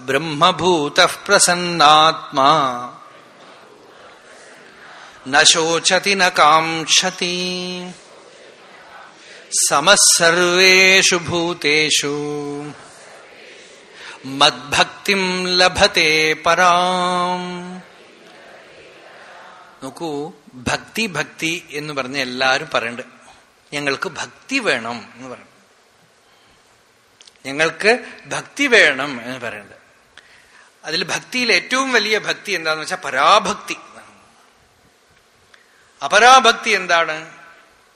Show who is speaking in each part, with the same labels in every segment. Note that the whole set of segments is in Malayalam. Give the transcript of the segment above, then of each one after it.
Speaker 1: ബ്രഹ്മഭൂത പ്രസന്നാത്മാ നശോചതി നാംക്ഷതി സമസർവേഷു ഭൂതേഷു മദ്ഭക്തിം ലഭത്തെ പരാം നോക്കൂ ഭക്തി ഭക്തി എന്ന് പറഞ്ഞ് എല്ലാരും പറയണ്ട്. ഞങ്ങൾക്ക് ഭക്തി വേണം എന്ന് പറയണം ഞങ്ങൾക്ക് ഭക്തി വേണം എന്ന് പറയുന്നത് അതിൽ ഭക്തിയിൽ ഏറ്റവും വലിയ ഭക്തി എന്താന്ന് വെച്ചാൽ പരാഭക്തി. അപരാഭക്തി എന്താണ്?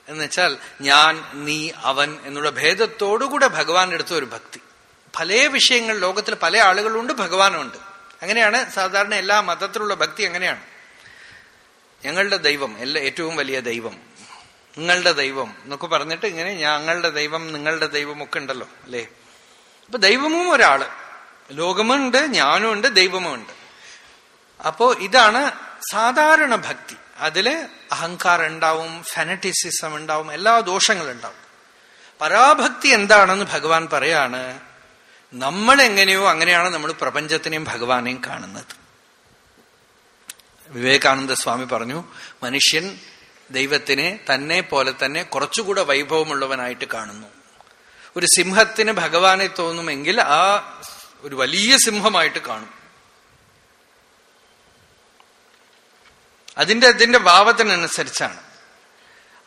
Speaker 1: എന്ന് വെച്ചാൽ ഞാൻ നീ അവൻ എന്നുള്ള ഭേദത്തോടുകൂടെ ഭഗവാന്റെ അടുത്ത ഒരു ഭക്തി. പല വിഷയങ്ങൾ ലോകത്തിൽ പല ആളുകളുണ്ട് ഭഗവാനുണ്ട്. അങ്ങനെയാണ് സാധാരണ എല്ലാ മതത്തിലുള്ള ഭക്തി അങ്ങനെയാണ്. ഞങ്ങളുടെ ദൈവം എല്ലാ ഏറ്റവും വലിയ ദൈവം നിങ്ങളുടെ ദൈവം എന്നൊക്കെ പറഞ്ഞിട്ട് ഇങ്ങനെ ഞങ്ങളുടെ ദൈവം നിങ്ങളുടെ ദൈവം ഒക്കെ ഉണ്ടല്ലോ അല്ലേ? അപ്പൊ ദൈവമും ഒരാൾ. ലോകമുണ്ട് ഞാനുമുണ്ട് ദൈവമുണ്ട് അപ്പോ ഇതാണ് സാധാരണ ഭക്തി. അതിൽ അഹങ്കാരം ഉണ്ടാവും ഫെനറ്റിസിസം ഉണ്ടാവും എല്ലാ ദോഷങ്ങളും ഉണ്ടാവും. പരാഭക്തി എന്താണെന്ന് ഭഗവാൻ പറയാണ് നമ്മൾ എങ്ങനെയോ അങ്ങനെയാണ് നമ്മൾ പ്രപഞ്ചത്തിനെയും ഭഗവാനെയും കാണുന്നത്. വിവേകാനന്ദ സ്വാമി പറഞ്ഞു മനുഷ്യൻ ദൈവത്തിനെ തന്നെ പോലെ തന്നെ കുറച്ചുകൂടെ വൈഭവമുള്ളവനായിട്ട് കാണുന്നു. ഒരു സിംഹത്തിന് ഭഗവാനെ തോന്നുമെങ്കിൽ ആ ഒരു വലിയ സിംഹമായിട്ട് കാണും. അതിന്റെ അതിന്റെ ഭാവത്തിനനുസരിച്ചാണ്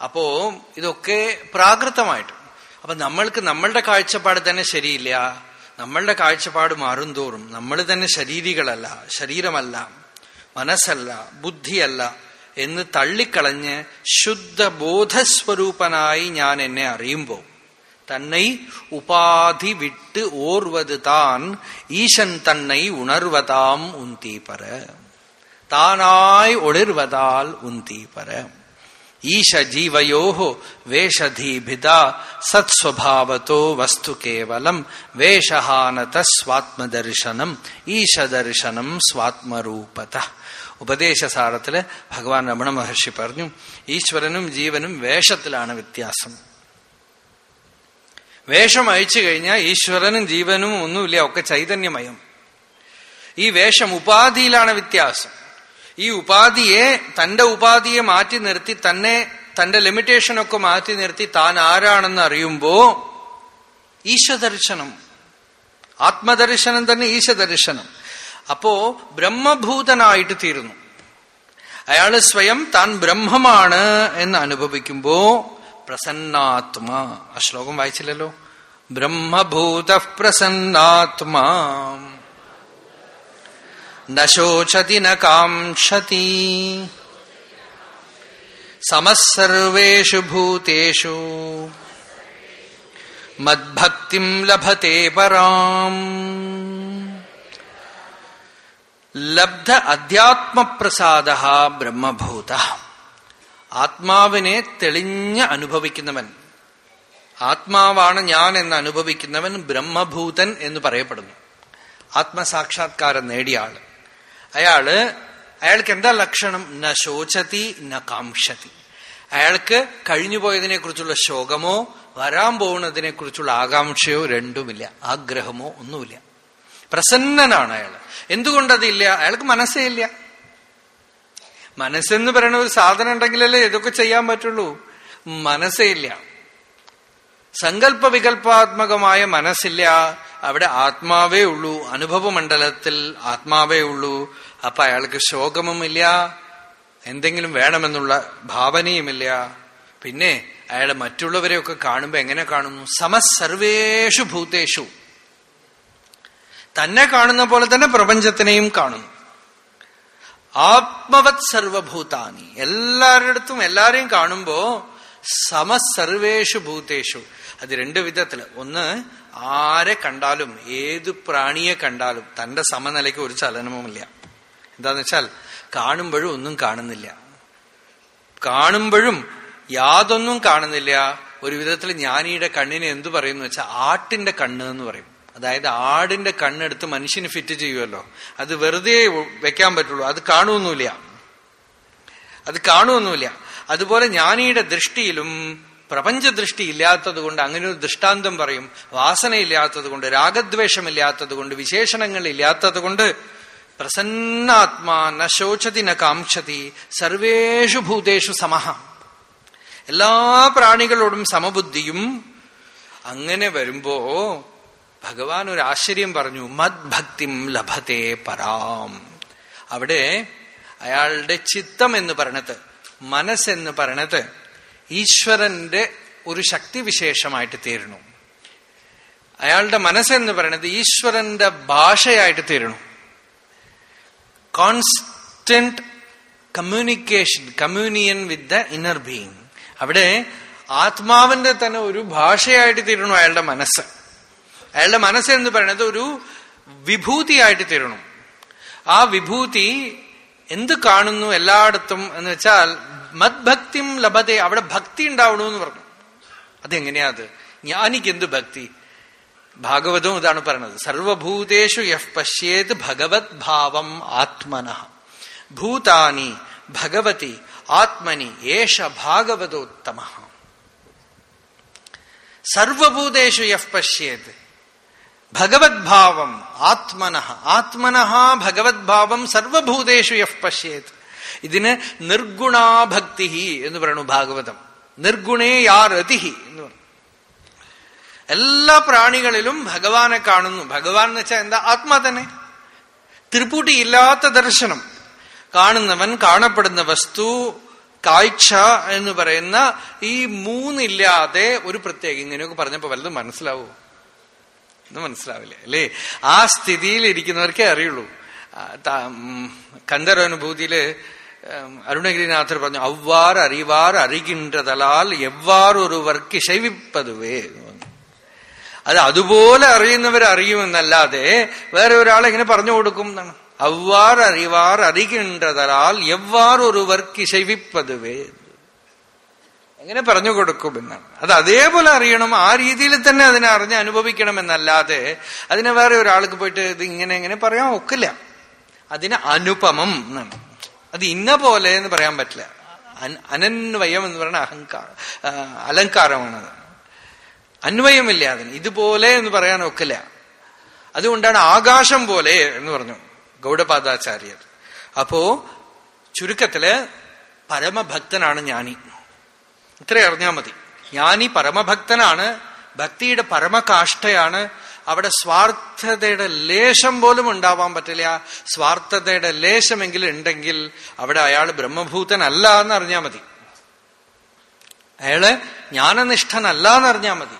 Speaker 1: അപ്പോ ഇതൊക്കെ പ്രാകൃതമായിട്ട്. അപ്പൊ നമ്മൾക്ക് നമ്മളുടെ കാഴ്ചപ്പാട് തന്നെ ശരിയില്ല. നമ്മളുടെ കാഴ്ചപ്പാട് മാറും തോറും നമ്മൾ തന്നെ ശരീരികളല്ല ശരീരമല്ല മനസ്സല്ല ബുദ്ധിയല്ല എന്ന് തള്ളിക്കളഞ്ഞ് ശുദ്ധ ബോധസ്വരൂപനായി ഞാൻ എന്നെ അറിയുമ്പോൾ தன்னை உபாதி விட்டு ஓர்வது தான் ஈசன் தன்னை உணர்வதாம் உந்தீபர தானாய் ஒளிர்வதால் உந்தீபர ஈஷ ஜீவயோஹோ வேஷதீபிதா சத்ஸ்வபாவத்தோ வஸ்து கேவலம் வேஷஹானத സ്വാത്മദർശനം ഈശദർശനം സ്വാത്മരൂപത ഉപദേശസാരത്തില് ഭഗവാൻ രമണ മഹർഷി പറഞ്ഞു ഈശ്വരനും ജീവനും വേഷത്തിലാണ് വ്യത്യാസം വേഷം അയച്ചു കഴിഞ്ഞാൽ ഈശ്വരനും ജീവനും ഒന്നുമില്ല ഒക്കെ ചൈതന്യമയം. ഈ വേഷം ഉപാധിയിലാണ് വ്യത്യാസം. ഈ ഉപാധിയെ തന്റെ ഉപാധിയെ മാറ്റി നിർത്തി തന്നെ തന്റെ ലിമിറ്റേഷനൊക്കെ മാറ്റി നിർത്തി താൻ ആരാണെന്ന് അറിയുമ്പോ ഈശദർശനം ആത്മദർശനം തന്നെ ഈശദർശനം അപ്പോ ബ്രഹ്മഭൂതനായിട്ട് തീരുന്നു. അയാൾ സ്വയം താൻ ബ്രഹ്മമാണ് എന്ന് അനുഭവിക്കുമ്പോ പ്രസന്നാത്മാ. ആ ശ്ലോകം വായിച്ചില്ലല്ലോ? ബ്രഹ്മഭൂത പ്രസന്നാത്മാ. നോച്ചതി നാംക്ഷതി സമസർവേഷു ഭൂതേഷു. മദ്ഭക്തി ലഭത്തെ പരാം. ലബ്ധ അധ്യാത്മപ്രസാദ ബ്രഹ്മഭൂത. ആത്മാവിനെ തെളിഞ്ഞ് അനുഭവിക്കുന്നവൻ. ആത്മാവാണ് ഞാൻ എന്ന് അനുഭവിക്കുന്നവൻ ബ്രഹ്മഭൂതൻ എന്ന് പറയപ്പെടുന്നു. ആത്മസാക്ഷാത്കാരം നേടിയ ആൾ. അയാൾ അയാൾക്ക് എന്താ ലക്ഷണം? ന ശോചതി ന കാംക്ഷതി. അയാൾക്ക് കഴിഞ്ഞുപോയതിനെ കുറിച്ചുള്ള ശോകമോ വരാൻ പോകുന്നതിനെ കുറിച്ചുള്ള ആകാംക്ഷയോ രണ്ടുമില്ല. ആഗ്രഹമോ ഒന്നുമില്ല. പ്രസന്നനാണ് അയാൾ എന്തുകൊണ്ടതില്ല? അയാൾക്ക് മനസ്സേ ഇല്ല. മനസ്സെന്ന് പറയുന്ന ഒരു സാധനം ഉണ്ടെങ്കിലല്ലേ ഇതൊക്കെ ചെയ്യാൻ പറ്റുള്ളൂ? മനസ്സേ ഇല്ല. സങ്കല്പ വികല്പാത്മകമായ മനസ്സില്ല. അവിടെ ആത്മാവേ ഉള്ളൂ. അനുഭവമണ്ഡലത്തിൽ ആത്മാവേ ഉള്ളൂ. അപ്പൊ അയാൾക്ക് ശോകമുമില്ല എന്തെങ്കിലും വേണമെന്നുള്ള ഭാവനയുമില്ല. പിന്നെ അയാൾ മറ്റുള്ളവരെയൊക്കെ കാണുമ്പോ എങ്ങനെ കാണുന്നു? സമസർവേഷു ഭൂതേഷു. തന്നെ കാണുന്ന പോലെ തന്നെ പ്രപഞ്ചത്തിനെയും കാണുന്നു. ആത്മവത് സർവഭൂതാനി. എല്ലാവരുടെ എല്ലാരെയും കാണുമ്പോ സമസർവേഷു ഭൂതേഷു. അത് രണ്ട് വിധത്തിൽ. ഒന്ന് ആരെ കണ്ടാലും ഏത് പ്രാണിയെ കണ്ടാലും തന്റെ സമനിലയ്ക്ക് ഒരു ചലനവുമില്ല. എന്താന്ന് വെച്ചാൽ കാണുമ്പോഴും ഒന്നും കാണുന്നില്ല. കാണുമ്പോഴും യാതൊന്നും കാണുന്നില്ല. ഒരു വിധത്തിൽ ജ്ഞാനിയുടെ കണ്ണിനെ എന്തു പറയുന്നു വെച്ചാൽ ആട്ടിന്റെ കണ്ണ് എന്ന് പറയും. അതായത് ആടിന്റെ കണ്ണെടുത്ത് മനുഷ്യന് ഫിറ്റ് ചെയ്യുമല്ലോ അത് വെറുതെ വെക്കാൻ പറ്റുള്ളൂ. അത് കാണുമൊന്നുമില്ല അത് കാണുമൊന്നുമില്ല അതുപോലെ ജ്ഞാനിയുടെ ദൃഷ്ടിയിലും പ്രപഞ്ചദൃഷ്ടി ഇല്ലാത്തത് കൊണ്ട് അങ്ങനെ ഒരു ദൃഷ്ടാന്തം പറയും. വാസനയില്ലാത്തത് കൊണ്ട് രാഗദ്വേഷമില്ലാത്തത് കൊണ്ട് വിശേഷണങ്ങൾ ഇല്ലാത്തത് കൊണ്ട് പ്രസന്നാത്മാ ന ശോചതി ന കാംക്ഷതി സർവേഷു ഭൂതേഷു സമഹ. എല്ലാ പ്രാണികളോടും സമബുദ്ധിയും അങ്ങനെ വരുമ്പോ ഭഗവാൻ ഒരു ആശ്ചര്യം പറഞ്ഞു മദ്ഭക്തിം ലഭത്തെ പരാം. അവിടെ അയാളുടെ ചിത്തം എന്ന് പറയണത് മനസ്സെന്ന് പറയണത് ഈശ്വരന്റെ ഒരു ശക്തിവിശേഷമായിട്ട് തീരണു അയാളുടെ മനസ്സെന്ന് പറയണത് ഈശ്വരന്റെ ഭാഷയായിട്ട് തീരണു constant communication communion with the inner being അവിടെ ആത്മാവിന്റെ തന്നെ ഒരു ഭാഷയായിട്ട് തീരണു അയാളുടെ മനസ്സ്. അയാളുടെ മനസ്സെന്ന് പറയുന്നത് ഒരു വിഭൂതിയായിട്ട് തീരണം. ആ വിഭൂതി എന്ത് കാണുന്നു എല്ലായിടത്തും എന്ന് വെച്ചാൽ മദ്ഭക്തിം ലഭത്തെ അവിടെ ഭക്തി ഉണ്ടാവണു എന്ന് പറഞ്ഞു. അതെങ്ങനെയാ അത്? ജ്ഞാനിക്ക് എന്ത് ഭക്തി? ഭാഗവതവും ഇതാണ് പറയുന്നത്. സർവഭൂതേഷു യഹ് പശ്യേത് ഭഗവത് ഭാവം ആത്മന. ഭൂതാനി ഭഗവതി ആത്മനി ഏഷ ഭാഗവതോത്തമ. സർവഭൂതേഷു യഹ് പശ്യേത്. ഭഗവത്ഭാവം ആത്മന. ആത്മന ഭഗവത്ഭാവം സർവഭൂതേഷു യഹ് പശ്യേത്. ഇതിന് നിർഗുണാഭക്തി എന്ന് പറയുന്നു ഭാഗവതം. നിർഗുണേ യാരതി എന്ന് പറഞ്ഞു എല്ലാ പ്രാണികളിലും ഭഗവാനെ കാണുന്നു. ഭഗവാൻ എന്ന് വെച്ചാൽ എന്താ? ആത്മാ തന്നെ. ത്രിപുടി ഇല്ലാത്ത ദർശനം. കാണുന്നവൻ കാണപ്പെടുന്ന വസ്തു കാഴ്ച എന്ന് പറയുന്ന ഈ മൂന്നില്ലാതെ ഒരു പ്രത്യേക. ഇങ്ങനെയൊക്കെ പറഞ്ഞപ്പോ വല്ലതും മനസ്സിലാവൂ? എന്ന് മനസ്സിലാവില്ലേ അല്ലേ? ആ സ്ഥിതിയിൽ ഇരിക്കുന്നവർക്കേ അറിയുള്ളൂ കന്തരനുഭൂതിയിൽ അരുണഗിരിനാഥർ പറഞ്ഞു അവ്വാർ அறிவார் அறிகின்றதலால் എവ്വാർ ஒருவர்க்கு இசைவிப்பதுவே അത് അതുപോലെ അറിയുന്നവർ അറിയുമെന്നല്ലാതെ വേറെ ഒരാൾ ഇങ്ങനെ പറഞ്ഞു കൊടുക്കും എന്നാണ്. അവ്വാർ അറിവാർ അറികിன்றതലാൽ എവ്വാർ ഒരുവർക്ക് എന്ന്. എങ്ങനെ പറഞ്ഞു കൊടുക്കും എന്നാണ് അത് അതേപോലെ അറിയണം ആ രീതിയിൽ തന്നെ അതിനെ അറിഞ്ഞ് അനുഭവിക്കണം എന്നല്ലാതെ അതിനെ വേറെ ഒരാൾക്ക് പോയിട്ട് ഇത് ഇങ്ങനെ ഇങ്ങനെ പറയാൻ ഒക്കില്ല. അതിന് അനുപമം എന്നാണ്. അത് ഇന്ന പോലെ എന്ന് പറയാൻ പറ്റില്ല. അനന്വയം എന്ന് പറയുന്ന അഹങ്കാര അലങ്കാരമാണത് അന്വയമില്ല അതിന്. ഇതുപോലെ എന്ന് പറയാൻ ഒക്കില്ല. അതുകൊണ്ടാണ് ആകാശം പോലെ എന്ന് പറഞ്ഞു ഗൗഡപാദാചാര്യർ. അപ്പോ ചുരുക്കത്തിൽ പരമഭക്തനാണ് ജ്ഞാനി. ഇത്ര അറിഞ്ഞാൽ മതി. ജ്ഞാനി പരമഭക്തനാണ് ഭക്തിയുടെ പരമകാഷ്ഠയാണ്. അവിടെ സ്വാർത്ഥതയുടെ ലേശം പോലും ഉണ്ടാവാൻ പറ്റില്ല. സ്വാർത്ഥതയുടെ ലേശമെങ്കിലും ഉണ്ടെങ്കിൽ അവിടെ അയാൾ ബ്രഹ്മഭൂതനല്ല എന്ന് അറിഞ്ഞാൽ മതി. അയാൾ ജ്ഞാനനിഷ്ഠനല്ല എന്നറിഞ്ഞാൽ മതി.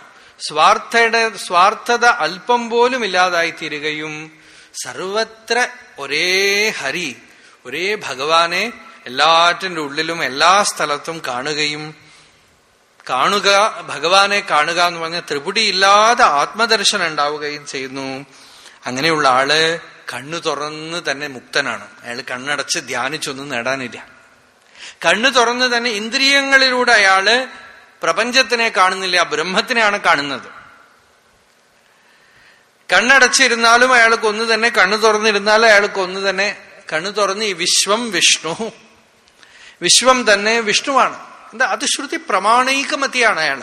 Speaker 1: സ്വാർത്ഥയുടെ സ്വാർത്ഥത അല്പം പോലും ഇല്ലാതായി തീരുകയും സർവത്ര ഒരേ ഹരി ഒരേ ഭഗവാനെ എല്ലാറ്റിന്റെ ഉള്ളിലും എല്ലാ സ്ഥലത്തും കാണുകയും കാണുക ഭഗവാനെ കാണുക എന്ന് പറഞ്ഞ ത്രിപുടിയില്ലാതെ ആത്മദർശനം ഉണ്ടാവുകയും ചെയ്യുന്നു. അങ്ങനെയുള്ള ആൾ കണ്ണു തുറന്ന് തന്നെ മുക്തനാണ്. അയാൾ കണ്ണടച്ച് ധ്യാനിച്ചൊന്നും നേടാനില്ല. കണ്ണു തുറന്ന് തന്നെ ഇന്ദ്രിയങ്ങളിലൂടെ അയാൾ പ്രപഞ്ചത്തിനെ കാണുന്നില്ല ബ്രഹ്മത്തിനെയാണ് കാണുന്നത്. കണ്ണടച്ചിരുന്നാലും അയാൾക്ക് ഒന്ന് തന്നെ കണ്ണു തുറന്നിരുന്നാലും അയാൾക്ക് ഒന്ന് തന്നെ കണ്ണു തുറന്ന് ഈ വിശ്വം വിഷ്ണു. വിശ്വം തന്നെ വിഷ്ണുവാണ്. എന്താ അത് ശ്രുതി പ്രമാണൈകമതിയാണ് അയാൾ.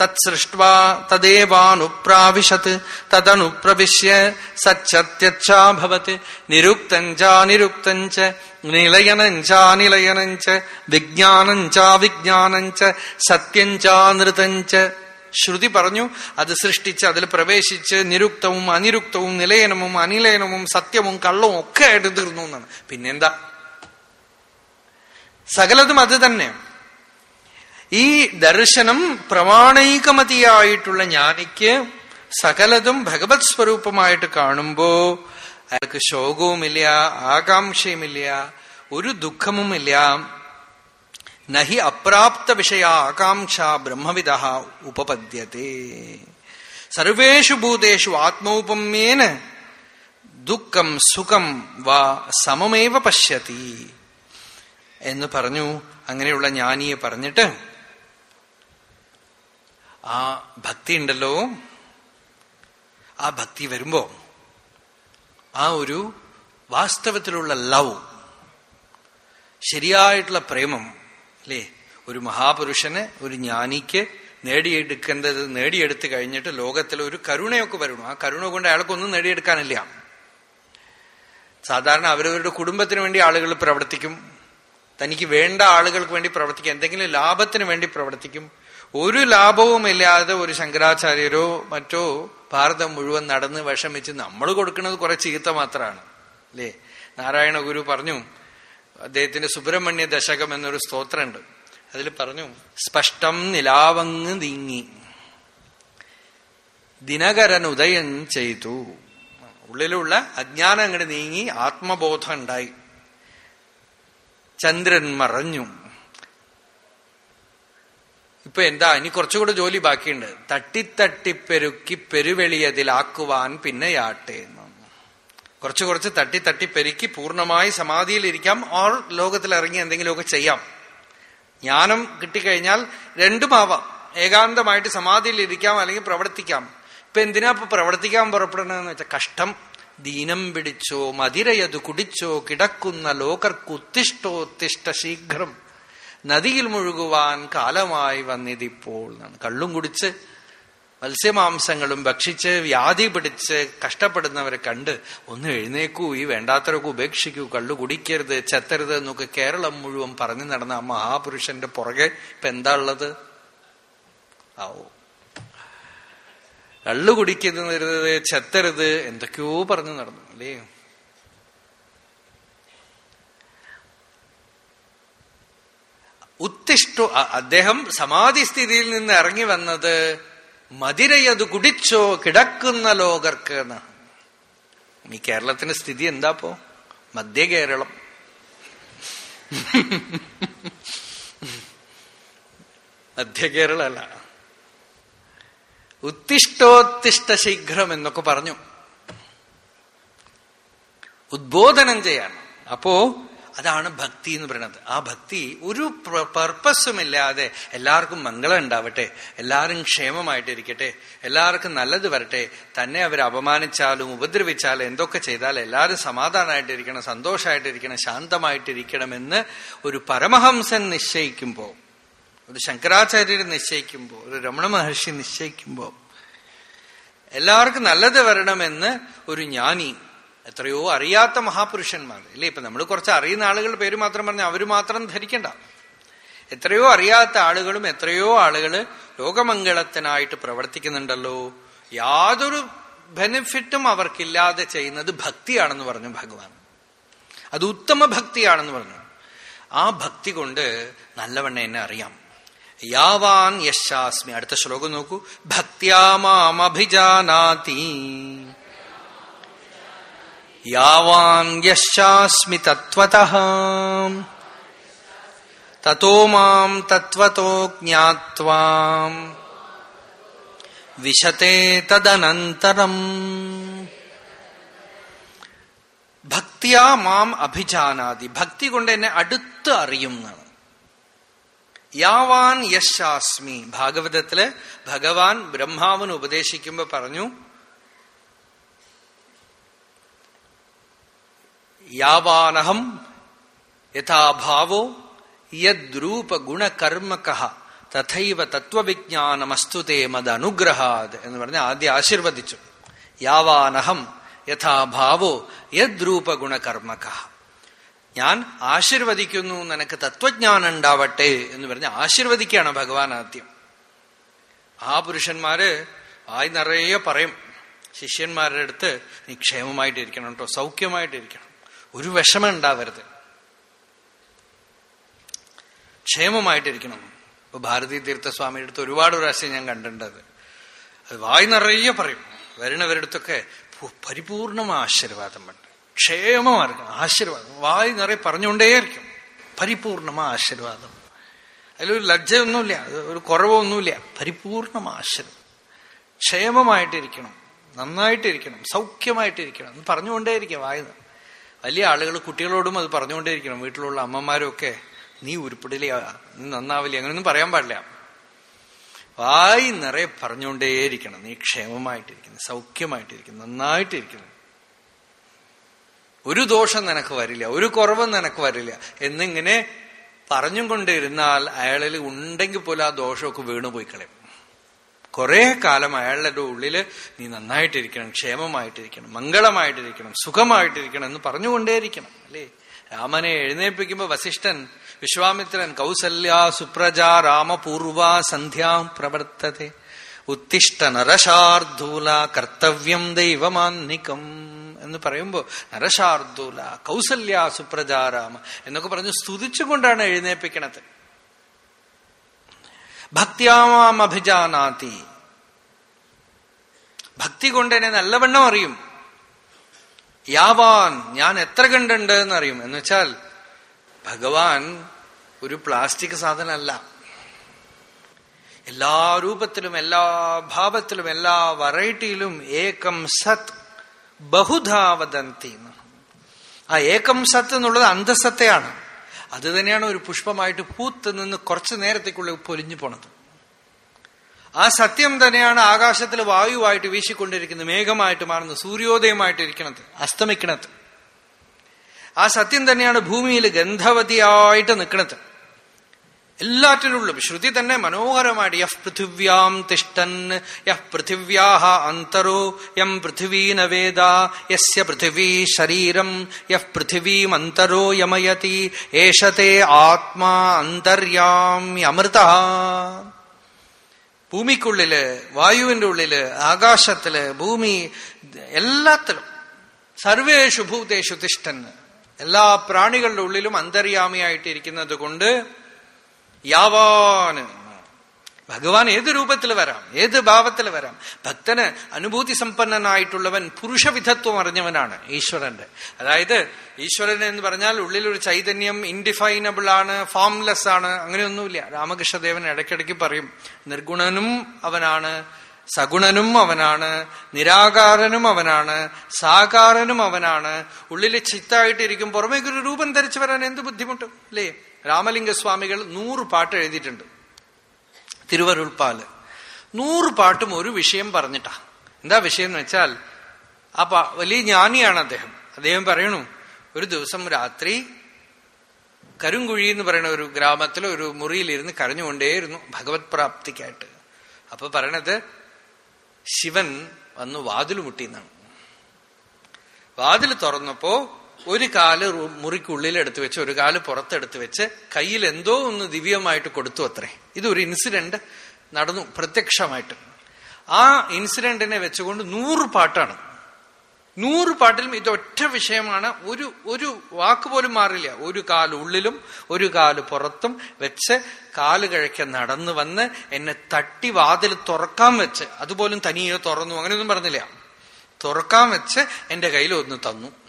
Speaker 1: തത്സൃഷ്ട്വാ തദേവാനുപ്രാവിശത് തദനുപ്രവിശ്യ സച്ചത്യച്ഛാഭവത് നിരുക്തഞ്ചാനിരുക്തഞ്ച നിലയനഞ്ചാനിലയനഞ്ച വിജ്ഞാനഞ്ചാവിജ്ഞാനഞ്ച സത്യഞ്ചാനൃതഞ്ച ശ്രുതി പറഞ്ഞു അത് സൃഷ്ടിച്ച് അതിൽ പ്രവേശിച്ച് നിരുക്തവും അനിരുക്തവും നിലയനവും അനിലയനവും സത്യവും കള്ളവും ഒക്കെ ആയിട്ട് തീർന്നു എന്നാണ്. പിന്നെന്താ? സകലതും അത് തന്നെ. ഈ ദർശനം പ്രമാണൈകമതിയായിട്ടുള്ള ജ്ഞാനിക്ക് സകലതും ഭഗവത് സ്വരൂപമായിട്ട് കാണുമ്പോ അയാൾക്ക് ശോകവുമില്ല ആകാംക്ഷയുമില്ല ഒരു ദുഃഖമുമില്ല നഹി അപ്രാപ്ത വിഷയ ആകാംക്ഷ ബ്രഹ്മവിദ ഉപപദ്യത്തെ സർവേഷു ഭൂതേഷു ആത്മൗപമ്യേന ദുഃഖം സുഖം വാ സമമേവ പശ്യത്തി എന്ന് പറഞ്ഞു അങ്ങനെയുള്ള ജ്ഞാനിയെ പറഞ്ഞിട്ട് ആ ഭക്തി ഉണ്ടല്ലോ. ആ ഭക്തി വരുമ്പോ ആ ഒരു വാസ്തവത്തിലുള്ള ലവ് ശരിയായിട്ടുള്ള പ്രേമം അല്ലേ? ഒരു മഹാപുരുഷന് ഒരു ജ്ഞാനിക്ക് നേടിയെടുക്കേണ്ടത് നേടിയെടുത്തു കഴിഞ്ഞിട്ട് ലോകത്തിൽ ഒരു കരുണയൊക്കെ വരണം. ആ കരുണ കൊണ്ട് അയാൾക്കൊന്നും നേടിയെടുക്കാനില്ല. സാധാരണ അവരവരുടെ കുടുംബത്തിന് വേണ്ടി ആളുകൾ പ്രവർത്തിക്കും. തനിക്ക് വേണ്ട ആളുകൾക്ക് വേണ്ടി പ്രവർത്തിക്കും എന്തെങ്കിലും ലാഭത്തിന് വേണ്ടി പ്രവർത്തിക്കും. ഒരു ലാഭവും ഇല്ലാതെ ഒരു ശങ്കരാചാര്യരോ മറ്റോ ഭാരതം മുഴുവൻ നടന്ന് വിഷമിച്ച് നമ്മൾ കൊടുക്കുന്നത് കുറെ ചീത്ത മാത്രമാണ്. അല്ലേ? നാരായണ ഗുരു പറഞ്ഞു അദ്ദേഹത്തിന്റെ സുബ്രഹ്മണ്യ ദശകം എന്നൊരു സ്തോത്രമുണ്ട്. അതിൽ പറഞ്ഞു സ്പഷ്ടം നിലാവങ്ങ് നീങ്ങി. ദിനകരൻ ഉദയം ചെയ്തു. ഉള്ളിലുള്ള അജ്ഞാനം അങ്ങോട്ട് നീങ്ങി ആത്മബോധം ഉണ്ടായി. ചന്ദ്രൻ മറഞ്ഞു. ഇപ്പൊ എന്താ ഇനി കുറച്ചുകൂടെ ജോലി ബാക്കിയുണ്ട്. തട്ടിത്തട്ടിപ്പെരുക്കി പെരുവെളിയതിലാക്കുവാൻ പിന്നെയാട്ടെ കുറച്ച് കുറച്ച് തട്ടി തട്ടി പെരുക്കി പൂർണമായി സമാധിയിലിരിക്കാം. ഓർ ലോകത്തിൽ ഇറങ്ങി എന്തെങ്കിലുമൊക്കെ ചെയ്യാം. ജ്ഞാനം കിട്ടിക്കഴിഞ്ഞാൽ രണ്ടുമാവാം. ഏകാന്തമായിട്ട് സമാധിയിൽ ഇരിക്കാം അല്ലെങ്കിൽ പ്രവർത്തിക്കാം. ഇപ്പൊ എന്തിനാ ഇപ്പൊ പ്രവർത്തിക്കാൻ പുറപ്പെടണമെന്ന് വെച്ചാൽ കഷ്ടം. ദീനം പിടിച്ചോ മതിരയതു കുടിച്ചോ കിടക്കുന്ന ലോകർക്കുത്തിഷ്ടോത്തിഷ്ട ശീഘ്രം. നദിയിൽ മുഴുകുവാൻ കാലമായി വന്നിതിപ്പോൾ എന്നാണ്. കള്ളും കുടിച്ച് മത്സ്യമാംസങ്ങളും ഭക്ഷിച്ച് വ്യാധി പിടിച്ച് കഷ്ടപ്പെടുന്നവരെ കണ്ട് ഒന്ന് എഴുന്നേക്കൂ ഈ വേണ്ടാത്തവരൊക്കെ ഉപേക്ഷിക്കൂ കള്ളു കുടിക്കരുത് ചെത്തരുത് എന്നൊക്കെ കേരളം മുഴുവൻ പറഞ്ഞു നടന്ന ആ മഹാപുരുഷന്റെ പുറകെ ഇപ്പൊ എന്താ ഉള്ളത്? ആവോ കള്ളു കുടിക്കരുത് ചെത്തരുത് എന്തൊക്കെയോ പറഞ്ഞു നടന്നു അല്ലേ? ഉത്തിഷ്ടു അദ്ദേഹം സമാധിസ്ഥിതിയിൽ നിന്ന് ഇറങ്ങി വന്നത് മതിരയത് കുടിച്ചോ കിടക്കുന്ന ലോകർക്ക് എന്നാണ് ഈ കേരളത്തിന്റെ സ്ഥിതി എന്താപ്പോ മധ്യ കേരളം. മധ്യ കേരളല്ല ഉത്തിഷ്ടോത്തിഷ്ട ശീഘ്രം എന്നൊക്കെ പറഞ്ഞു. ഉദ്ബോധനം ചെയ്യാൻ അപ്പോ അതാണ് ഭക്തി എന്ന് പറയുന്നത്. ആ ഭക്തി ഒരു പർപ്പസുമില്ലാതെ എല്ലാവർക്കും മംഗളം ഉണ്ടാവട്ടെ എല്ലാവരും ക്ഷേമമായിട്ടിരിക്കട്ടെ എല്ലാവർക്കും നല്ലത് വരട്ടെ തന്നെ അവർ അപമാനിച്ചാലും ഉപദ്രവിച്ചാലും എന്തൊക്കെ ചെയ്താലും എല്ലാവരും സമാധാനമായിട്ടിരിക്കണം സന്തോഷമായിട്ടിരിക്കണം ശാന്തമായിട്ടിരിക്കണമെന്ന് ഒരു പരമഹംസൻ നിശ്ചയിക്കുമ്പോൾ ഒരു ശങ്കരാചാര്യർ നിശ്ചയിക്കുമ്പോൾ ഒരു രമണ മഹർഷി നിശ്ചയിക്കുമ്പോൾ എല്ലാവർക്കും നല്ലത് വരണമെന്ന് ഒരു ജ്ഞാനി എത്രയോ അറിയാത്ത മഹാപുരുഷന്മാർ ഇല്ലേ ഇപ്പൊ നമ്മൾ കുറച്ച് അറിയുന്ന ആളുകളുടെ പേര് മാത്രം പറഞ്ഞാൽ അവർ മാത്രം ധരിക്കണ്ട. എത്രയോ അറിയാത്ത ആളുകളും എത്രയോ ആളുകൾ ലോകമംഗളത്തിനായിട്ട് പ്രവർത്തിക്കുന്നുണ്ടല്ലോ. യാതൊരു ബെനിഫിറ്റും അവർക്കില്ലാതെ ചെയ്യുന്നത് ഭക്തിയാണെന്ന് പറഞ്ഞു ഭഗവാൻ. അത് ഉത്തമ ഭക്തിയാണെന്ന് പറഞ്ഞു. ആ ഭക്തി കൊണ്ട് നല്ലവണ്ണം എന്നെ അറിയാം. യാവാൻ യശാസ്മി. അടുത്ത ശ്ലോകം നോക്കൂ. ഭക്തിയാമാമഭിജാനാതി യാവാൻ യശാസ്മി തത്വത. തത്തോ മാം തത്വത്തോ ജ്ഞാത്വാം. വിശത്തെ തദനന്തരം. ഭക്തിയാ മാം അഭിജാനാതി. ഭക്തി കൊണ്ട് എന്നെ അടുത്ത് അറിയും എന്നാണ് യാവാൻ യശാസ്മി. ഭാഗവതത്തിൽ ഭഗവാൻ ബ്രഹ്മാവിന് ഉപദേശിക്കുമ്പോ പറഞ്ഞു യാവാനഹം യഥാഭാവോ യദ്രൂപ ഗുണകർമ്മക തഥൈവ തത്വവിജ്ഞാനമസ്തുതേ മതനുഗ്രഹാത് എന്ന് പറഞ്ഞ് ആദ്യം ആശീർവദിച്ചു. യാവാനഹം യഥാഭാവോ യദ്രൂപ ഗുണകർമ്മക ഞാൻ ആശീർവദിക്കുന്നു നിനക്ക് തത്വജ്ഞാനം ഉണ്ടാവട്ടെ എന്ന് പറഞ്ഞ് ആശീർവദിക്കുകയാണ് ഭഗവാൻ ആദ്യം. ആ പുരുഷന്മാര് ആയി നിറയെ പറയും ശിഷ്യന്മാരുടെ അടുത്ത് നീ ക്ഷേമമായിട്ടിരിക്കണം കേട്ടോ സൗഖ്യമായിട്ടിരിക്കണം. ഒരു വിഷമം ഉണ്ടാവരുത്. ക്ഷേമമായിട്ടിരിക്കണം. ഇപ്പൊ ഭാരതീ തീർത്ഥസ്വാമിയുടെ അടുത്ത് ഒരുപാട് പ്രാവശ്യം ഞാൻ കണ്ടിട്ടുണ്ട് അത്. വായി നിറയെ പറയും. വരുന്നവരുടെ അടുത്തൊക്കെ പരിപൂർണമായ ആശീർവാദം വേണ്ട ക്ഷേമമായിരിക്കണം ആശീർവാദം. വായി നിറയെ പറഞ്ഞുകൊണ്ടേയിരിക്കും. പരിപൂർണമായ ആശീർവാദം. അതിലൊരു ലജ്ജയൊന്നുമില്ല ഒരു കുറവൊന്നുമില്ല. പരിപൂർണമായ ആശീർവാദം. ക്ഷേമമായിട്ടിരിക്കണം നന്നായിട്ടിരിക്കണം സൗഖ്യമായിട്ടിരിക്കണം എന്ന് പറഞ്ഞുകൊണ്ടേയിരിക്കും വായു വലിയ ആളുകൾ കുട്ടികളോടും അത് പറഞ്ഞുകൊണ്ടേയിരിക്കണം. വീട്ടിലുള്ള അമ്മമാരും ഒക്കെ നീ ഉരുപ്പിടില്ല നീ നന്നാവില്ല അങ്ങനെയൊന്നും പറയാൻ പാടില്ല. വായി നിറയെ പറഞ്ഞുകൊണ്ടേയിരിക്കണം. നീ ക്ഷേമമായിട്ടിരിക്കുന്നു സൗഖ്യമായിട്ടിരിക്കുന്നു നന്നായിട്ടിരിക്കുന്നു ഒരു ദോഷം നിനക്ക് വരില്ല ഒരു കുറവും നിനക്ക് വരില്ല. എന്നിങ്ങനെ പറഞ്ഞും കൊണ്ടിരുന്നാൽ അയാളിൽ ഉണ്ടെങ്കിൽ പോലും ആ ദോഷമൊക്കെ വീണുപോയി കളയും. കുറെ കാലം അയാളുടെ ഉള്ളിൽ നീ നന്നായിട്ടിരിക്കണം ക്ഷേമമായിട്ടിരിക്കണം മംഗളമായിട്ടിരിക്കണം സുഖമായിട്ടിരിക്കണം എന്ന് പറഞ്ഞുകൊണ്ടേയിരിക്കണം അല്ലേ? രാമനെ എഴുന്നേൽപ്പിക്കുമ്പോൾ വസിഷ്ഠൻ വിശ്വാമിത്രൻ കൗസല്യ സുപ്രജ രാമപൂർവ സന്ധ്യാം പ്രവർത്തത. ഉത്തിഷ്ട നരശാർദൂല കർത്തവ്യം ദൈവമാന്നികം എന്ന് പറയുമ്പോൾ നരശാർദൂല കൗസല്യ സുപ്രജാരാമ എന്നൊക്കെ പറഞ്ഞ് സ്തുതിച്ചുകൊണ്ടാണ് എഴുന്നേൽപ്പിക്കണത് ഭക്തിയാമാം അഭിജാനാതി. ഭക്തി കൊണ്ട് എന്നെ നല്ലവണ്ണം അറിയും. യാവാൻ ഞാൻ എത്ര കണ്ടുണ്ട് എന്നറിയും. എന്ന് വെച്ചാൽ ഭഗവാൻ ഒരു പ്ലാസ്റ്റിക് സാധനമല്ല. എല്ലാ രൂപത്തിലും എല്ലാ ഭാവത്തിലും എല്ലാ വെറൈറ്റിയിലും ഏകം സത് ബഹുധാ വദന്തി ആ ഏകം സത്ത് എന്നുള്ളത് അന്തസത്തയാണ് അത് തന്നെയാണ് ഒരു പുഷ്പമായിട്ട് പൂത്ത് നിന്ന് കുറച്ചു നേരത്തേക്കുള്ള പൊലിഞ്ഞു പോണത്. ആ സത്യം തന്നെയാണ് ആകാശത്തിൽ വായുവായിട്ട് വീശിക്കൊണ്ടിരിക്കുന്നത് മേഘമായിട്ട് മാറുന്നത് സൂര്യോദയമായിട്ട് ഇരിക്കണത് അസ്തമിക്കണത്. ആ സത്യം തന്നെയാണ് ഭൂമിയിൽ ഗന്ധവതിയായിട്ട് നിൽക്കണത്. എല്ലാറ്റിനുള്ളും. ശ്രുതി തന്നെ മനോഹരമായിട്ട് യഹ് പൃഥിവ്യാം തിഷ്ടൻ യഹ് പൃഥിവ്യാഹ അന്തരോ യം പൃഥിവീ നവേദ യസ്യ പൃഥിവീ ശരീരം യഹ് പൃഥിവീം അന്തരോ യമയതി ഏഷത്തെ ആത്മാ അന്തര്യാമ്യമൃത ഭൂമിക്കുള്ളിൽ വായുവിന്റെ ഉള്ളിൽ ആകാശത്തിൽ ഭൂമി എല്ലാത്തിലും സർവേഷു ഭൂതേഷു തിഷ്ടൻ എല്ലാ പ്രാണികളുടെ ഉള്ളിലും അന്തര്യാമിയായിട്ടിരിക്കുന്നത് കൊണ്ട് യാവാന് ഭഗവാൻ ഏത് രൂപത്തിൽ വരാം? ഏത് ഭാവത്തിൽ വരാം? ഭക്തന് അനുഭൂതി സമ്പന്നനായിട്ടുള്ളവൻ പുരുഷവിധത്വം അറിഞ്ഞവനാണ് ഈശ്വരന്റെ. അതായത് ഈശ്വരൻ എന്ന് പറഞ്ഞാൽ ഉള്ളിലൊരു ചൈതന്യം ഇൻഡിഫൈനബിൾ ആണ് ഫോംലെസ് ആണ് അങ്ങനെയൊന്നുമില്ല. രാമകൃഷ്ണദേവൻ ഇടയ്ക്കിടയ്ക്ക് പറയും നിർഗുണനും അവനാണ് സഗുണനും അവനാണ് നിരാകാരനും അവനാണ് സാകാരനും അവനാണ്. ഉള്ളിൽ ചിത്തായിട്ടിരിക്കും പുറമേക്കൊരു രൂപം ധരിച്ചു വരാൻ എന്ത് ബുദ്ധിമുട്ടും? അല്ലേ രാമലിംഗസ്വാമികൾ നൂറ് പാട്ട് എഴുതിയിട്ടുണ്ട്. തിരുവരുൾപ്പാൽ. നൂറ് പാട്ടും ഒരു വിഷയം പറഞ്ഞിട്ടാ. എന്താ വിഷയം എന്ന് വെച്ചാൽ ആ വലിയ ജ്ഞാനിയാണ് അദ്ദേഹം. അദ്ദേഹം പറയണു ഒരു ദിവസം രാത്രി കരുങ്കുഴി എന്ന് പറയുന്ന ഒരു ഗ്രാമത്തിൽ ഒരു മുറിയിലിരുന്ന് കരഞ്ഞുകൊണ്ടേയിരുന്നു ഭഗവത് പ്രാപ്തിക്കായിട്ട്. അപ്പൊ പറയണത് ശിവൻ വന്ന് വാതിൽ മുട്ടിന്നാണ് വാതിൽ തുറന്നപ്പോ ഒരു കാൽ മുറിക്കുള്ളിൽ എടുത്തു വെച്ച് ഒരു കാൽ പുറത്തെടുത്ത് വെച്ച് കയ്യിൽ എന്തോ ഒന്ന് ദിവ്യമായിട്ട് കൊടുത്തു അത്രേ. ഇതൊരു ഇൻസിഡന്റ് നടന്നു പ്രത്യക്ഷമായിട്ട്. ആ ഇൻസിഡന്റിനെ വെച്ചുകൊണ്ട് നൂറ് പാട്ടാണ്. നൂറ് പാട്ടിലും ഇതൊറ്റ വിഷയമാണ്. ഒരു ഒരു വാക്ക് പോലും മാറില്ല. ഒരു കാൽ ഉള്ളിലും ഒരു കാൽ പുറത്തും വെച്ച് കാൽ കഴിക്ക നടന്നു വന്ന് എന്നെ തട്ടി വാതിൽ തുറക്കാൻ വെച്ച്. അതുപോലും തനിയെ തുറന്നു. അങ്ങനെയൊന്നും പറഞ്ഞില്ല. തുറക്കാൻ വെച്ച് എന്റെ കയ്യിൽ ഒന്ന് തന്നു.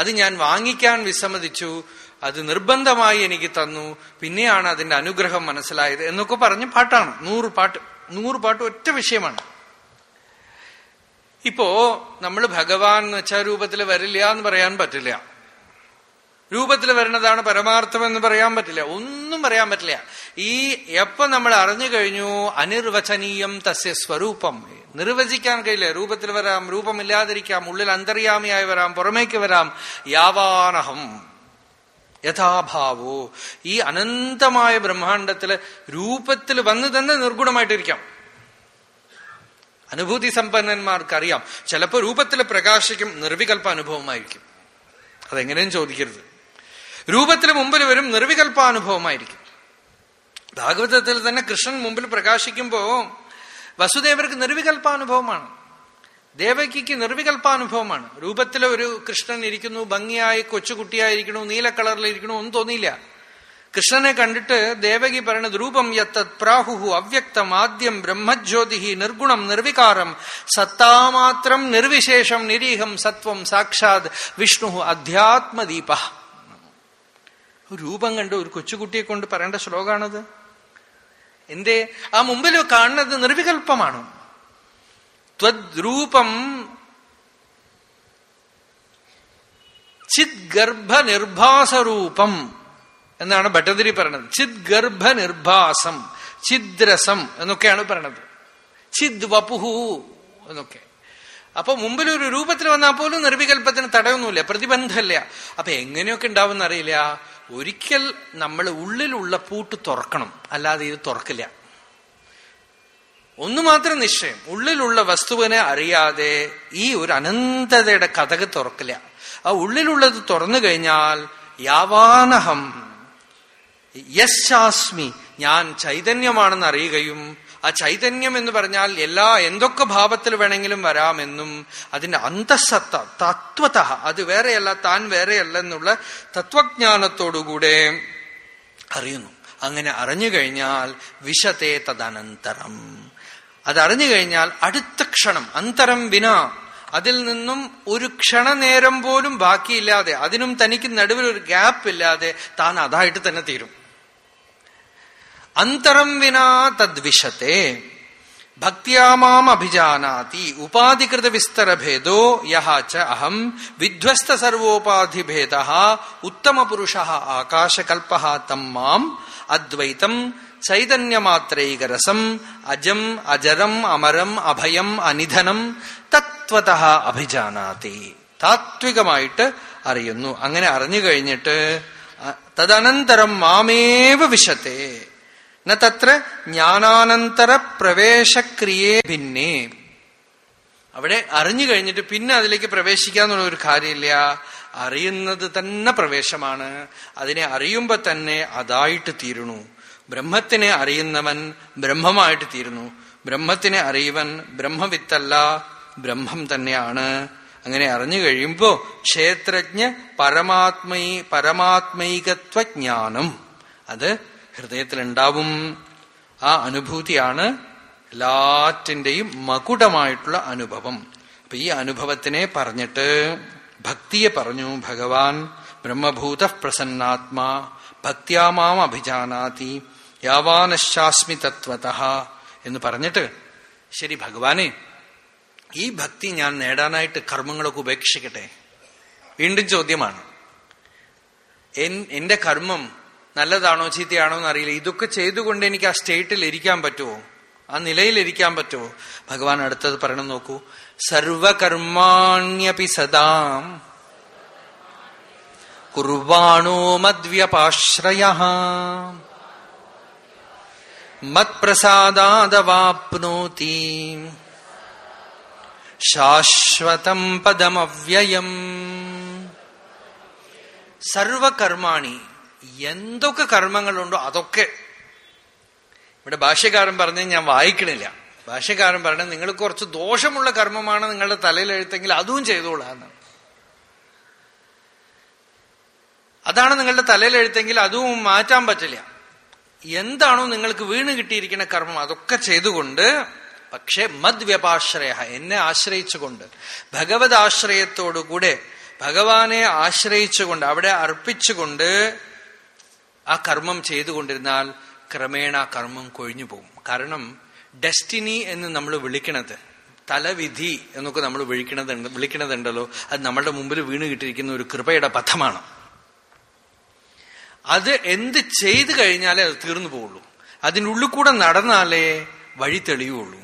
Speaker 1: അത് ഞാൻ വാങ്ങിക്കാൻ വിസമ്മതിച്ചു അത് നിർബന്ധമായി എനിക്ക് തന്നു പിന്നെയാണ് അതിന്റെ അനുഗ്രഹം മനസ്സിലായത് എന്നൊക്കെ പറഞ്ഞ് പാട്ടാണ്. നൂറ് പാട്ട് നൂറ് പാട്ട് ഒറ്റ വിഷയമാണ്. ഇപ്പോ നമ്മൾ ഭഗവാൻ എന്ന് വെച്ചാൽ രൂപത്തിൽ വരില്ല എന്ന് പറയാൻ പറ്റില്ല. രൂപത്തിൽ വരുന്നതാണ് പരമാർത്ഥം എന്ന് പറയാൻ പറ്റില്ല. ഒന്നും പറയാൻ പറ്റില്ല. ഈ എപ്പോ നമ്മൾ അറിഞ്ഞു കഴിഞ്ഞു അനിർവചനീയം തസ്യ സ്വരൂപം. നിർവചിക്കാൻ കഴിയില്ല. രൂപത്തിൽ വരാം രൂപമില്ലാതിരിക്കാം ഉള്ളിൽ അന്തര്യാമിയായി വരാം പുറമേക്ക് വരാം. യാവാനഹം. യഥാഭാവോ. ഈ അനന്തമായ ബ്രഹ്മാണ്ടത്തിൽ രൂപത്തിൽ വന്നു തന്നെ നിർഗുണമായിട്ടിരിക്കാം. അനുഭൂതി സമ്പന്നന്മാർക്കറിയാം ചിലപ്പോൾ രൂപത്തിൽ പ്രകാശിക്കും നിർവികൽപ്പ അനുഭവമായിരിക്കും അതെങ്ങനെയും ചോദിക്കരുത്. രൂപത്തിന് മുമ്പിൽ വരും നിർവികൽപ്പാനുഭവമായിരിക്കും ഭാഗവതത്തിൽ തന്നെ കൃഷ്ണൻ മുമ്പിൽ പ്രകാശിക്കുമ്പോ വസുദേവർക്ക് നിർവികൽപ്പാനുഭവമാണ് ദേവകിക്ക് നിർവികൽപ്പാനുഭവമാണ് രൂപത്തിലെ ഒരു കൃഷ്ണൻ ഇരിക്കുന്നു ഭംഗിയായി കൊച്ചുകുട്ടിയായിരിക്കണു നീല കളറിലിരിക്കണു ഒന്നും തോന്നിയില്ല. കൃഷ്ണനെ കണ്ടിട്ട് ദേവകി പറയണത് രൂപം യത്തത് പ്രാഹുഹു അവ്യക്തം ആദ്യം ബ്രഹ്മജ്യോതി നിർഗുണം നിർവികാരം സത്താമാത്രം നിർവിശേഷം നിരീഹം സത്വം സാക്ഷാത് വിഷ്ണു അധ്യാത്മദീപ. രൂപം കണ്ട് ഒരു കൊച്ചുകുട്ടിയെ കൊണ്ട് പറയേണ്ട ശ്ലോകമാണത് എന്തേ? ആ മുമ്പിൽ കാണുന്നത് നിർവികൽപ്പമാണ്. ത്വദ്രൂപം ചിത് ഗർഭ നിർഭാസരൂപം എന്നാണ് ഭട്ടതിരി പറയണത്. ചിത് ഗർഭ നിർഭാസം ചിദ്രസം എന്നൊക്കെയാണ് പറയണത്. ചിദ് വപുഹു എന്നൊക്കെ. അപ്പൊ മുമ്പിൽ ഒരു രൂപത്തിൽ വന്നാൽ പോലും നിർവികൽപ്പത്തിന് തടയൊന്നുമില്ല പ്രതിബന്ധമില്ല. അപ്പൊ എങ്ങനെയൊക്കെ ഉണ്ടാവും അറിയില്ല ഒരിക്കൽ നമ്മൾ ഉള്ളിലുള്ള പൂട്ട് തുറക്കണം. അല്ലാതെ ഇത് തുറക്കില്ല. ഒന്നു മാത്രം നിശ്ചയം. ഉള്ളിലുള്ള വസ്തുവിനെ അറിയാതെ ഈ ഒരു അനന്തതയുടെ കഥക് തുറക്കില്ല. ആ ഉള്ളിലുള്ളത് തുറന്നു കഴിഞ്ഞാൽ യാവാനഹം യശാസ്മി ഞാൻ ചൈതന്യമാണെന്ന് അറിയുകയും ആ ചൈതന്യം എന്ന് പറഞ്ഞാൽ എല്ലാ എന്തൊക്കെ ഭാവത്തിൽ വേണമെങ്കിലും വരാമെന്നും അതിന്റെ അന്തസത്ത തത്വത അത് വേറെയല്ല താൻ വേറെയല്ല എന്നുള്ള തത്വജ്ഞാനത്തോടുകൂടെ അറിയുന്നു. അങ്ങനെ അറിഞ്ഞു കഴിഞ്ഞാൽ വിശത്തെ തദനന്തരം. അതറിഞ്ഞു കഴിഞ്ഞാൽ അടുത്ത ക്ഷണം അന്തരം വിന. അതിൽ നിന്നും ഒരു ക്ഷണനേരം പോലും ബാക്കിയില്ലാതെ അതിനും തനിക്ക് നടുവിൽ ഒരു ഗ്യാപ്പ് ഇല്ലാതെ താൻ അതായിട്ട് തന്നെ തീരും. അന്തരം വിനാ തദ്വിശത്തെ. ഭക്തിയാമാം അഭിജാനാതി. ഉപാധികൃത വിസ്തരഭേദോ യഹാച്ച അഹം. വിധ്വസ്ത സർവോപാധിഭേദ. ഉത്തമ പുരുഷ ആകാശകൽപ തം മാം. അദ്വൈതം ചൈതന്യമാത്രൈകരസം അജം അജരം അമരം അഭയം അനിധനം. തത്വത അഭിജാനാതി. താത്വികമായിട്ട് അറിയുന്നു. അങ്ങനെ അറിഞ്ഞു കഴിഞ്ഞിട്ട് തദനന്തരം മാമേവ വിശത്തെ. ന തത്ര ജ്ഞാനാനന്തര പ്രവേശക്രിയേ ഭിന്നേ. അവിടെ അറിഞ്ഞു കഴിഞ്ഞിട്ട് പിന്നെ അതിലേക്ക് പ്രവേശിക്കാന്നുള്ള ഒരു കാര്യമില്ല. അറിയുന്നത് തന്നെ പ്രവേശമാണ്. അതിനെ അറിയുമ്പോ തന്നെ അതായിട്ട് തീരുന്നു. ബ്രഹ്മത്തിനെ അറിയുന്നവൻ ബ്രഹ്മമായിട്ട് തീരുന്നു. ബ്രഹ്മത്തിനെ അറിയുവൻ ബ്രഹ്മവിത്തല്ല ബ്രഹ്മം തന്നെയാണ്. അങ്ങനെ അറിഞ്ഞു കഴിയുമ്പോ ക്ഷേത്രജ്ഞ പരമാത്മൈ പരമാത്മൈകത്വജ്ഞാനം. അത് ഹൃദയത്തിലുണ്ടാവും ആ അനുഭൂതിയാണ് എല്ലാറ്റിന്റെയും മകുടമായിട്ടുള്ള അനുഭവം. അപ്പൊ ഈ അനുഭവത്തിനെ പറഞ്ഞിട്ട് ഭക്തിയെ പറഞ്ഞു ഭഗവാൻ ബ്രഹ്മഭൂത പ്രസന്നാത്മാ ഭക്തിയാമാം അഭിജാനാതി യാവാനശാസ്മി തത്വത എന്ന് പറഞ്ഞിട്ട് ശരി ഭഗവാനെ ഈ ഭക്തി ഞാൻ നേടാനായിട്ട് കർമ്മങ്ങളൊക്കെ ഉപേക്ഷിക്കട്ടെ? വീണ്ടും ചോദ്യമാണ്. എന്റെ കർമ്മം നല്ലതാണോ ചീത്തയാണോ എന്ന് അറിയില്ല ഇതൊക്കെ ചെയ്തുകൊണ്ട് എനിക്ക് ആ സ്റ്റേറ്റിൽ ഇരിക്കാൻ പറ്റുമോ? ആ നിലയിൽ ഇരിക്കാൻ പറ്റുമോ? ഭഗവാൻ അടുത്തത് പറയണം നോക്കൂ. സർവകർമാണ്യപി സദാം. കുർവാണോ മദ്വ്യപാശ്രയ. മത്പ്രസാദാദവാപ്നോതി. ശാശ്വതം പദമവ്യയം. സർവകർമാണി എന്തൊക്കെ കർമ്മങ്ങളുണ്ടോ അതൊക്കെ. ഇവിടെ ഭാഷ്യകാരൻ പറഞ്ഞ ഞാൻ വായിക്കണില്ല. ഭാഷ്യകാരൻ പറഞ്ഞ നിങ്ങൾ കുറച്ച് ദോഷമുള്ള കർമ്മമാണ് നിങ്ങളുടെ തലയിൽ എഴുത്തെങ്കിൽ അതും ചെയ്തോളാന്ന് അതാണ് നിങ്ങളുടെ തലയിൽ എഴുത്തെങ്കിൽ അതും മാറ്റാൻ പറ്റില്ല. എന്താണോ നിങ്ങൾക്ക് വീണ് കിട്ടിയിരിക്കുന്ന കർമ്മം അതൊക്കെ ചെയ്തുകൊണ്ട് പക്ഷെ മദ്വ്യപാശ്രയ എന്നെ ആശ്രയിച്ചുകൊണ്ട് ഭഗവത് ആശ്രയത്തോടുകൂടെ ഭഗവാനെ ആശ്രയിച്ചുകൊണ്ട് അവിടെ അർപ്പിച്ചുകൊണ്ട് ആ കർമ്മം ചെയ്തുകൊണ്ടിരുന്നാൽ ക്രമേണ ആ കർമ്മം കൊഴിഞ്ഞു പോകും. കാരണം ഡെസ്റ്റിനി എന്ന് നമ്മൾ വിളിക്കണത് തലവിധി എന്നൊക്കെ നമ്മൾ വിളിക്കണത് വിളിക്കണതുണ്ടല്ലോ അത് നമ്മളുടെ മുമ്പിൽ വീണ് കിട്ടിയിരിക്കുന്ന ഒരു കൃപയുടെ പഥമാണ്. അത് എന്ത് ചെയ്തു കഴിഞ്ഞാലേ അത് തീർന്നു പോവുള്ളൂ അതിനുള്ളിൽ കൂടെ നടന്നാലേ വഴി തെളിയുള്ളൂ.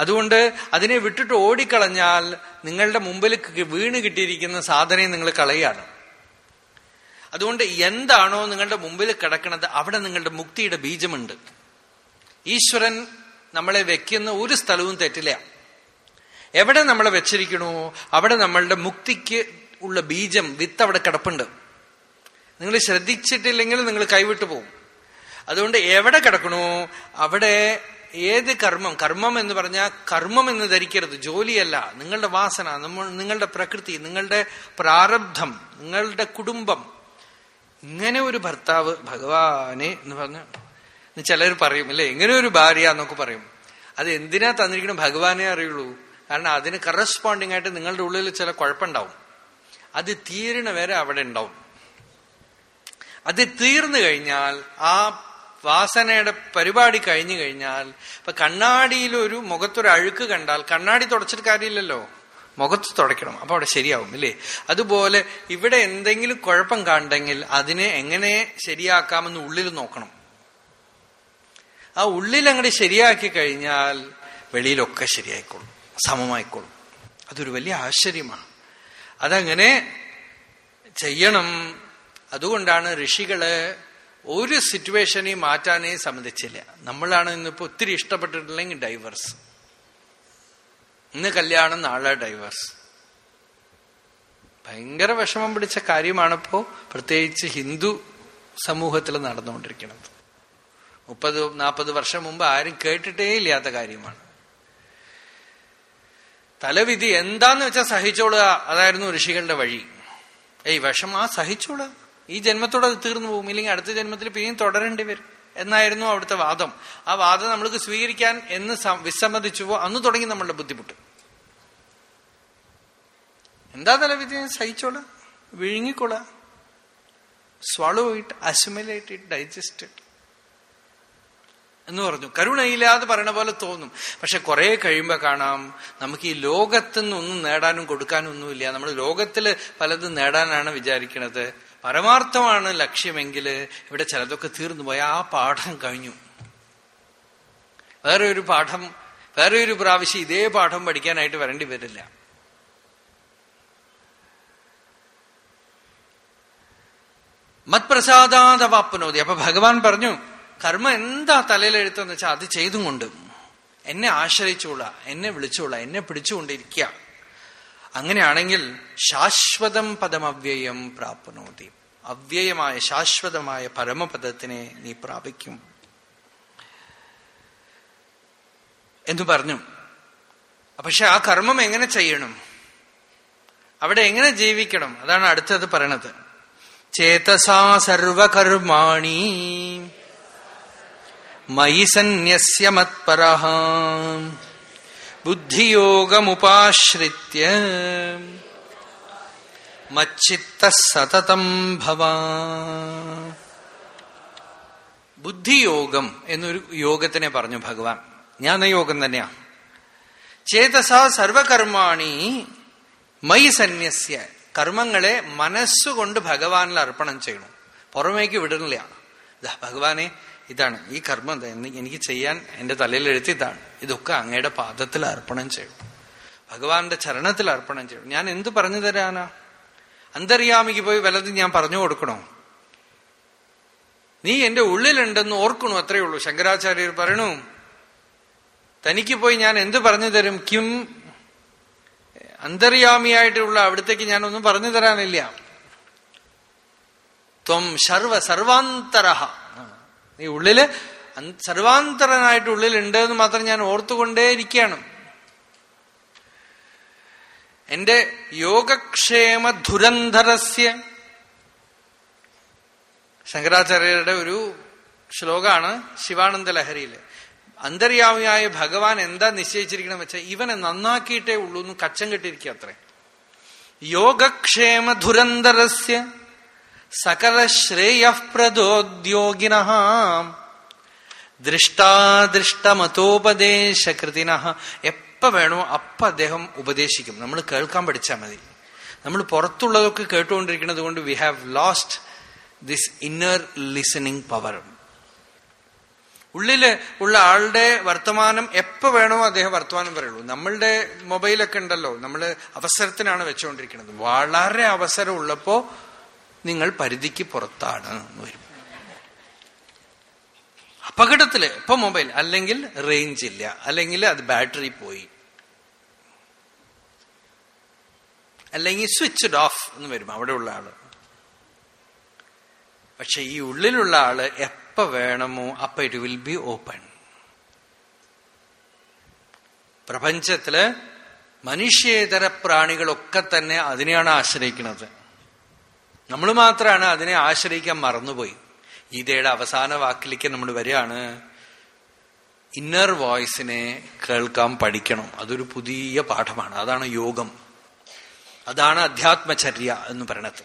Speaker 1: അതുകൊണ്ട് അതിനെ വിട്ടിട്ട് ഓടിക്കളഞ്ഞാൽ നിങ്ങളുടെ മുമ്പിൽ വീണ് കിട്ടിയിരിക്കുന്ന സാധനയും നിങ്ങൾ കളയാണ് അതുകൊണ്ട് എന്താണോ നിങ്ങളുടെ മുമ്പിൽ കിടക്കുന്നത് അവിടെ നിങ്ങളുടെ മുക്തിയുടെ ബീജമുണ്ട്. ഈശ്വരൻ നമ്മളെ വെക്കുന്ന ഒരു സ്ഥലവും തെറ്റില്ല. എവിടെ നമ്മളെ വെച്ചിരിക്കണോ അവിടെ നമ്മളുടെ മുക്തിക്ക് ഉള്ള ബീജം വിത്ത് അവിടെ കിടപ്പുണ്ട്. നിങ്ങൾ ശ്രദ്ധിച്ചിട്ടില്ലെങ്കിൽ നിങ്ങൾ കൈവിട്ടു പോകും. അതുകൊണ്ട് എവിടെ കിടക്കണോ അവിടെ ഏത് കർമ്മം കർമ്മം എന്ന് പറഞ്ഞാൽ കർമ്മം എന്ന് ധരിക്കരുത് ജോലിയല്ല. നിങ്ങളുടെ വാസന നിങ്ങളുടെ പ്രകൃതി നിങ്ങളുടെ പ്രാരബ്ധം നിങ്ങളുടെ കുടുംബം ഇങ്ങനെ ഒരു ഭർത്താവ് ഭഗവാനെ എന്ന് പറഞ്ഞ ചിലർ പറയും അല്ലെ? ഇങ്ങനെ ഒരു ഭാര്യ എന്നൊക്കെ പറയും. അത് എന്തിനാ തന്നിരിക്കണം? ഭഗവാനെ അറിയുള്ളൂ. കാരണം അതിന് കറസ്പോണ്ടിങ് ആയിട്ട് നിങ്ങളുടെ ഉള്ളിൽ ചില കുഴപ്പമുണ്ടാവും. അത് തീരണ വരെ അവിടെ ഉണ്ടാവും. അത് തീർന്നു കഴിഞ്ഞാൽ ആ വാസനയുടെ പരിപാടി കഴിഞ്ഞു കഴിഞ്ഞാൽ ഇപ്പൊ കണ്ണാടിയിൽ ഒരു മുഖത്തൊരു അഴുക്ക് കണ്ടാൽ കണ്ണാടി തുടച്ചിട്ട് കാര്യമില്ലല്ലോ. മുഖത്ത് തുടയ്ക്കണം. അപ്പൊ അവിടെ ശരിയാവും ഇല്ലേ? അതുപോലെ ഇവിടെ എന്തെങ്കിലും കുഴപ്പം കണ്ടെങ്കിൽ അതിനെ എങ്ങനെ ശരിയാക്കാമെന്ന് ഉള്ളിൽ നോക്കണം. ആ ഉള്ളിൽ അങ്ങോട്ട് ശരിയാക്കി കഴിഞ്ഞാൽ വെളിയിലൊക്കെ ശരിയായിക്കോളും സമമായിക്കോളും. അതൊരു വലിയ ആശ്ചര്യമാണ്. അതങ്ങനെ ചെയ്യണം. അതുകൊണ്ടാണ് ഋഷികൾ ഒരു സിറ്റുവേഷനെയും മാറ്റാനേ സമ്മതിച്ചില്ല നമ്മളാണ് ഇന്നിപ്പോ ഒത്തിരി ഇഷ്ടപ്പെട്ടിട്ടില്ലെങ്കിൽ ഡൈവേഴ്സ്. ഇന്ന് കല്യാണം നാളെ ഡൈവേഴ്സ് ഭയങ്കര വിഷമം പിടിച്ച കാര്യമാണിപ്പോ പ്രത്യേകിച്ച് ഹിന്ദു സമൂഹത്തിൽ നടന്നുകൊണ്ടിരിക്കുന്നത്. മുപ്പത് നാൽപ്പത് വർഷം മുമ്പ് ആരും കേട്ടിട്ടേ ഇല്ലാത്ത കാര്യമാണ്. തലവിധി എന്താന്ന് വെച്ചാൽ സഹിച്ചോളുക. അതായിരുന്നു ഋഷികളുടെ വഴി. ഏയ് വിഷം ആ സഹിച്ചോളുക. ഈ ജന്മത്തോടെ അത് തീർന്നു പോകും. ഇല്ലെങ്കിൽ അടുത്ത ജന്മത്തിൽ പിന്നെയും തുടരേണ്ടി വരും. എന്നായിരുന്നു അവിടുത്തെ വാദം. ആ വാദം നമ്മൾക്ക് സ്വീകരിക്കാൻ എന്ന് വിസമ്മതിച്ചുവോ അന്ന് തുടങ്ങി നമ്മളുടെ ബുദ്ധിമുട്ട്. എന്താ തല വിധി സഹിച്ചോളാം. വിഴുങ്ങിക്കൊള്ളാം swallow it, assimilate it, digest. എന്ന് പറഞ്ഞു. കരുണയില്ലാതെ പറയണ പോലെ തോന്നും. പക്ഷെ കുറെ കഴിയുമ്പോ കാണാം നമുക്ക് ഈ ലോകത്തുനിന്ന് ഒന്നും നേടാനും കൊടുക്കാനും ഒന്നുമില്ല നമ്മൾ ലോകത്തിൽ പലതും നേടാനാണ് വിചാരിക്കുന്നത് പരമാർത്ഥമാണ് ലക്ഷ്യമെങ്കിൽ ഇവിടെ ചിലതൊക്കെ തീർന്നു പോയ. ആ പാഠം കഴിഞ്ഞു. വേറെ ഒരു പാഠം വേറെ ഒരു പ്രാവശ്യം ഇതേ പാഠം പഠിക്കാനായിട്ട് വരേണ്ടി വരില്ല. മത്പ്രസാദാതവാപ്പനോതി അപ്പൊ ഭഗവാൻ പറഞ്ഞു കർമ്മ എന്താ തലയിലെഴുത്തെന്ന് വെച്ചാൽ അത് ചെയ്തും കൊണ്ട് എന്നെ ആശ്രയിച്ചോളാം എന്നെ വിളിച്ചോളാം എന്നെ പിടിച്ചുകൊണ്ടിരിക്കുക അങ്ങനെയാണെങ്കിൽ ശാശ്വതം പദമവ്യയം പ്രാപ്നോതി. അവ്യയമായ ശാശ്വതമായ പരമപദത്തിനെ നീ പ്രാപിക്കും. എന്ന് പറഞ്ഞു. പക്ഷെ ആ കർമ്മം എങ്ങനെ ചെയ്യണം? അവിടെ എങ്ങനെ ജീവിക്കണം? അതാണ് അടുത്തത് പറയണത്. ചേതസാ സർവകർമാണി. മയി സന്യസ്യ ബുദ്ധിയോഗമുപാശ്രിത്യ. മച്ചിത്ത സതതം ഭവ. ബുദ്ധിയോഗം എന്നൊരു യോഗത്തിനെ പറഞ്ഞു ഭഗവാൻ. ജ്ഞാനയോഗം തന്നെയാ. ചേതസ സർവകർമാണി മൈ സന്യസ്യ. കർമ്മങ്ങളെ മനസ്സുകൊണ്ട് ഭഗവാനിൽ അർപ്പണം ചെയ്യണം. പുറമേക്ക് വിടുന്നില്ല ഭഗവാനെ ഇതാണ്. ഈ കർമ്മം എനിക്ക് ചെയ്യാൻ എന്റെ തലയിൽ എഴുത്തി ഇതാണ്. ഇതൊക്കെ അങ്ങയുടെ പാദത്തിൽ അർപ്പണം ചെയ്യും. ഭഗവാന്റെ ചരണത്തിൽ അർപ്പണം ചെയ്യും. ഞാൻ എന്ത് പറഞ്ഞു തരാനാ? അന്തര്യാമിക്ക് പോയി വലതും ഞാൻ പറഞ്ഞു കൊടുക്കണോ? നീ എന്റെ ഉള്ളിലുണ്ടെന്ന് ഓർക്കണു? അത്രയേ ഉള്ളൂ. ശങ്കരാചാര്യർ പറയണു തനിക്ക് പോയി ഞാൻ എന്ത് പറഞ്ഞു തരും? കിം അന്തര്യാമിയായിട്ടുള്ള അവിടത്തേക്ക് ഞാനൊന്നും പറഞ്ഞു തരാനില്ല. ത്വം സർവ സർവാന്തര ഈ ഉള്ളിൽ സർവാന്തരനായിട്ട് ഉള്ളിലുണ്ട് എന്ന് മാത്രം ഞാൻ ഓർത്തുകൊണ്ടേയിരിക്കുകയാണ് എന്റെ യോഗക്ഷേമ ധുരന്ധരസ്യ ശങ്കരാചാര്യരുടെ ഒരു ശ്ലോകാണ് ശിവാനന്ദ ലഹരിയിൽ. അന്തര്യാമിയായ ഭഗവാൻ എന്താ നിശ്ചയിച്ചിരിക്കണം വെച്ചാൽ ഇവനെ നന്നാക്കിയിട്ടേ ഉള്ളൂ എന്ന് കച്ചം കെട്ടിയിരിക്കുക അത്രേ. യോഗക്ഷേമ ധുരന്തരസ്യ സകല ശ്രേയപ്രദോദ്യോഗിന ദൃഷ്ടാദൃഷ്ടമതോപദേശകൃതിന എപ്പ വേണോ അപ്പ അദ്ദേഹം ഉപദേശിക്കും. നമ്മൾ കേൾക്കാൻ പഠിച്ചാൽ മതി. നമ്മൾ പുറത്തുള്ളതൊക്കെ കേട്ടുകൊണ്ടിരിക്കുന്നത് കൊണ്ട് we have lost this inner listening power ഉള്ളിൽ ഉള്ള ആളുടെ വർത്തമാനം എപ്പോ വേണോ അദ്ദേഹം വർത്തമാനം പറയുള്ളൂ. നമ്മളുടെ മൊബൈലൊക്കെ ഉണ്ടല്ലോ. നമ്മൾ അവസരത്തിനാണ് വെച്ചുകൊണ്ടിരിക്കുന്നത്. വളരെ അവസരം ഉള്ളപ്പോ നിങ്ങൾ പരിധിക്ക് പുറത്താണ് എന്ന് വരും. അപകടത്തിൽ ഇപ്പൊ മൊബൈൽ അല്ലെങ്കിൽ റേഞ്ച് ഇല്ല അല്ലെങ്കിൽ അത് ബാറ്ററി പോയി. അല്ലെങ്കിൽ സ്വിച്ച്ഡ് ഓഫ് എന്ന് വരും അവിടെ ഉള്ള ആൾ. പക്ഷെ ഈ ഉള്ളിലുള്ള ആൾ എപ്പ വേണമോ അപ്പ ഇറ്റ് വിൽ ബി ഓപ്പൺ പ്രപഞ്ചത്തിൽ മനുഷ്യേതര പ്രാണികളൊക്കെ തന്നെ അതിനെയാണ് ആശ്രയിക്കുന്നത്. നമ്മൾ മാത്രമാണ് അതിനെ ആശ്രയിക്കാൻ മറന്നുപോയി. ഗീതയുടെ അവസാന വാക്കിലേക്ക് നമ്മൾ വരികയാണ്. ഇന്നർ വോയിസിനെ കേൾക്കാൻ പഠിക്കണം. അതൊരു പുതിയ പാഠമാണ്. അതാണ് യോഗം. അതാണ് അധ്യാത്മചര്യ എന്ന് പറയണത്.